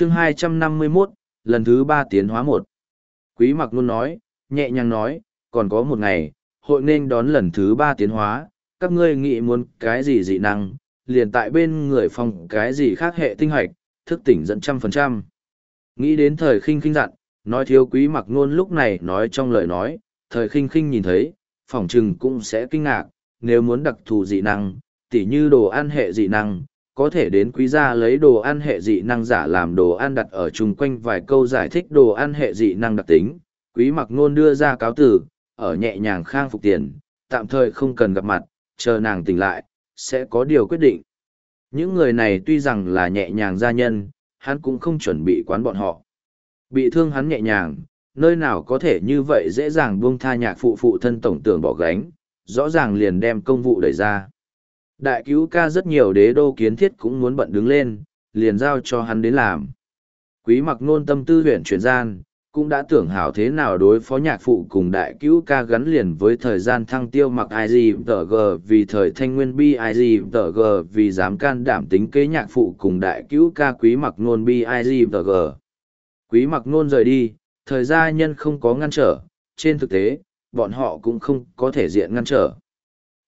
chương 251, lần thứ ba tiến hóa một. Quý mặc luôn nói, nhẹ nhàng nói, còn có một ngày, hội nên đón lần thứ ba tiến hóa, các ngươi nghĩ muốn cái gì dị năng, liền tại bên người phòng cái gì khác hệ tinh hoạch, thức tỉnh dẫn trăm phần trăm. Nghĩ đến thời khinh khinh dặn, nói thiếu quý mặc nôn lúc này nói trong lời nói, thời khinh khinh nhìn thấy, phỏng trừng cũng sẽ kinh ngạc, nếu muốn đặc thù dị năng, tỉ như đồ ăn hệ dị năng, có thể đến quý gia lấy đồ ăn hệ dị năng giả làm đồ ăn đặt ở chung quanh vài câu giải thích đồ ăn hệ dị năng đặc tính. Quý mặc nôn đưa ra cáo từ ở nhẹ nhàng khang phục tiền, tạm thời không cần gặp mặt, chờ nàng tỉnh lại, sẽ có điều quyết định. Những người này tuy rằng là nhẹ nhàng gia nhân, hắn cũng không chuẩn bị quán bọn họ. Bị thương hắn nhẹ nhàng, nơi nào có thể như vậy dễ dàng buông tha nhạc phụ phụ thân tổng tưởng bỏ gánh, rõ ràng liền đem công vụ đẩy ra. Đại cứu ca rất nhiều đế đô kiến thiết cũng muốn bận đứng lên, liền giao cho hắn đến làm. Quý mặc nôn tâm tư huyện chuyển gian, cũng đã tưởng hảo thế nào đối phó nhạc phụ cùng đại cứu ca gắn liền với thời gian thăng tiêu mặc IG tờ G vì thời thanh nguyên bi IG tờ G vì dám can đảm tính kế nhạc phụ cùng đại cứu ca quý mặc nôn bi IG tờ G. Quý mặc nôn rời đi, thời gia nhân không có ngăn trở, trên thực tế, bọn họ cũng không có thể diện ngăn trở.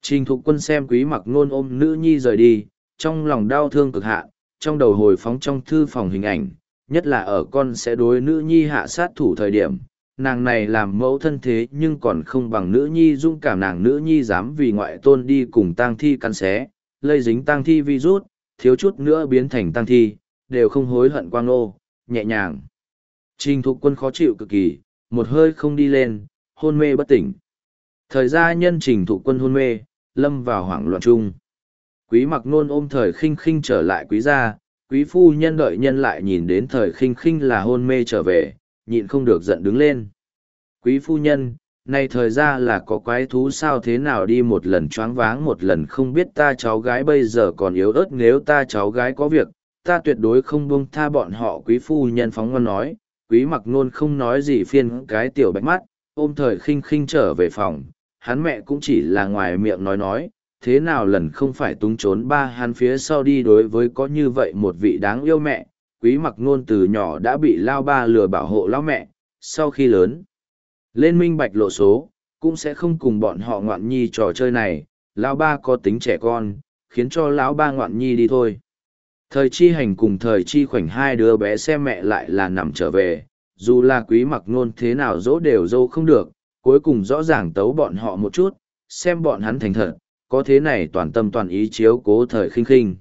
Trình thục quân xem quý mặc ngôn ôm nữ nhi rời đi, trong lòng đau thương cực hạn, trong đầu hồi phóng trong thư phòng hình ảnh, nhất là ở con sẽ đối nữ nhi hạ sát thủ thời điểm. Nàng này làm mẫu thân thế nhưng còn không bằng nữ nhi dung cảm nàng nữ nhi dám vì ngoại tôn đi cùng tang thi căn xé, lây dính tang thi virus, thiếu chút nữa biến thành tang thi, đều không hối hận quang ô, nhẹ nhàng. Trình thục quân khó chịu cực kỳ, một hơi không đi lên, hôn mê bất tỉnh. Thời gian nhân trình thục quân hôn mê, lâm vào hoảng loạn chung. Quý mặc nôn ôm thời khinh khinh trở lại quý gia, quý phu nhân đợi nhân lại nhìn đến thời khinh khinh là hôn mê trở về, nhịn không được giận đứng lên. Quý phu nhân, nay thời ra là có quái thú sao thế nào đi một lần choáng váng một lần không biết ta cháu gái bây giờ còn yếu ớt nếu ta cháu gái có việc, ta tuyệt đối không buông tha bọn họ quý phu nhân phóng ngon nói, quý mặc nôn không nói gì phiên cái tiểu bạch mắt, ôm thời khinh khinh trở về phòng, hắn mẹ cũng chỉ là ngoài miệng nói nói, thế nào lần không phải túng trốn ba hắn phía sau đi đối với có như vậy một vị đáng yêu mẹ, quý mặc nôn từ nhỏ đã bị lao ba lừa bảo hộ lao mẹ, sau khi lớn, lên minh bạch lộ số, cũng sẽ không cùng bọn họ ngoạn nhi trò chơi này, lao ba có tính trẻ con, khiến cho lão ba ngoạn nhi đi thôi. Thời chi hành cùng thời chi khoảnh hai đứa bé xem mẹ lại là nằm trở về, dù là quý mặc nôn thế nào dỗ đều dỗ không được, cuối cùng rõ ràng tấu bọn họ một chút, xem bọn hắn thành thật, có thế này toàn tâm toàn ý chiếu cố thời khinh khinh.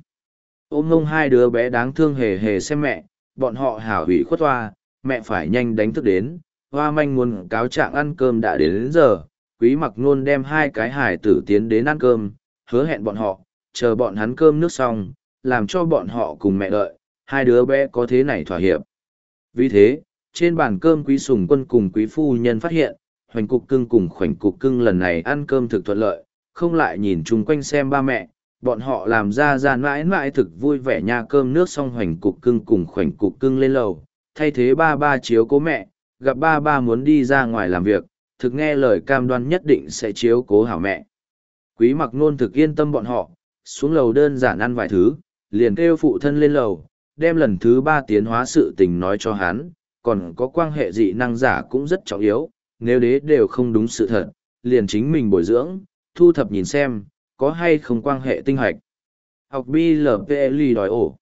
Ôm ngông hai đứa bé đáng thương hề hề xem mẹ, bọn họ hảo hủy khuất hoa, mẹ phải nhanh đánh thức đến, hoa manh muốn cáo trạng ăn cơm đã đến, đến giờ, quý mặc nôn đem hai cái hải tử tiến đến ăn cơm, hứa hẹn bọn họ, chờ bọn hắn cơm nước xong, làm cho bọn họ cùng mẹ đợi, hai đứa bé có thế này thỏa hiệp. Vì thế, trên bàn cơm quý sùng quân cùng quý phu nhân phát hiện, hoành cục cưng cùng khoảnh cục cưng lần này ăn cơm thực thuận lợi, không lại nhìn chung quanh xem ba mẹ, bọn họ làm ra ra mãi mãi thực vui vẻ nha cơm nước xong hoành cục cưng cùng khoảnh cục cưng lên lầu, thay thế ba ba chiếu cố mẹ, gặp ba ba muốn đi ra ngoài làm việc, thực nghe lời cam đoan nhất định sẽ chiếu cố hảo mẹ. Quý mặc nôn thực yên tâm bọn họ, xuống lầu đơn giản ăn vài thứ, liền kêu phụ thân lên lầu, đem lần thứ ba tiến hóa sự tình nói cho hắn, còn có quan hệ dị năng giả cũng rất trọng yếu, nếu đế đều không đúng sự thật, liền chính mình bồi dưỡng, thu thập nhìn xem, có hay không quan hệ tinh hoạch. Học BLPLI đòi ổ.